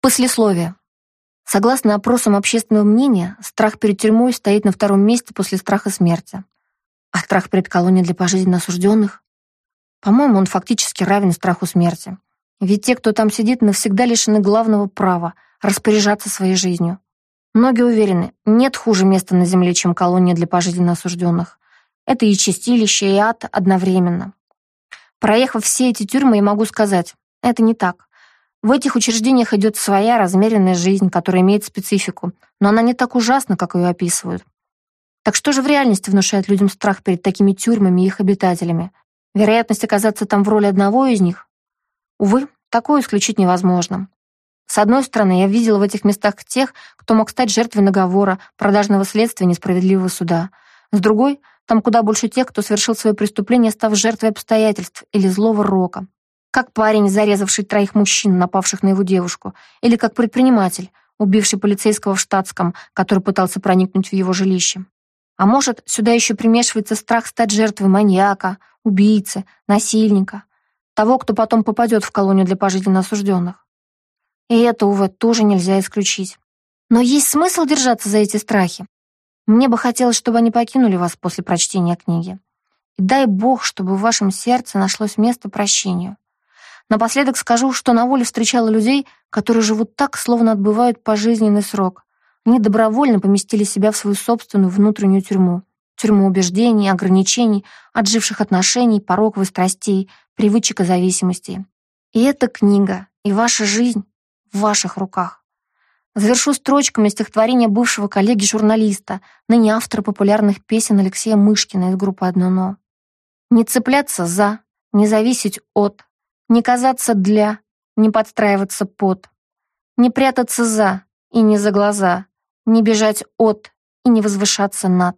Послесловие. Согласно опросам общественного мнения, страх перед тюрьмой стоит на втором месте после страха смерти. А страх перед колонией для пожизненно осужденных? По-моему, он фактически равен страху смерти. Ведь те, кто там сидит, навсегда лишены главного права — распоряжаться своей жизнью. Многие уверены, нет хуже места на земле, чем колония для пожизненно осужденных. Это и чистилище, и ад одновременно. Проехав все эти тюрьмы, я могу сказать, это не так. В этих учреждениях идет своя размеренная жизнь, которая имеет специфику, но она не так ужасна, как ее описывают. Так что же в реальности внушает людям страх перед такими тюрьмами и их обитателями? Вероятность оказаться там в роли одного из них? Увы, такое исключить невозможно. С одной стороны, я видела в этих местах тех, кто мог стать жертвой наговора, продажного следствия, несправедливого суда. С другой, там куда больше тех, кто совершил свое преступление, став жертвой обстоятельств или злого рока как парень, зарезавший троих мужчин, напавших на его девушку, или как предприниматель, убивший полицейского в штатском, который пытался проникнуть в его жилище. А может, сюда еще примешивается страх стать жертвой маньяка, убийцы, насильника, того, кто потом попадет в колонию для пожизненно осужденных. И это, увы, тоже нельзя исключить. Но есть смысл держаться за эти страхи? Мне бы хотелось, чтобы они покинули вас после прочтения книги. И дай Бог, чтобы в вашем сердце нашлось место прощению. Напоследок скажу, что на воле встречала людей, которые живут так, словно отбывают пожизненный срок. Они добровольно поместили себя в свою собственную внутреннюю тюрьму. Тюрьму убеждений, ограничений, отживших отношений, пороков и страстей, привычек и зависимостей. И эта книга, и ваша жизнь в ваших руках. Завершу строчками стихотворения бывшего коллеги-журналиста, ныне автора популярных песен Алексея Мышкина из группы «Одно но». «Не цепляться за, не зависеть от, не казаться для, не подстраиваться под, не прятаться за и не за глаза, не бежать от и не возвышаться над.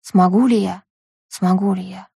Смогу ли я? Смогу ли я?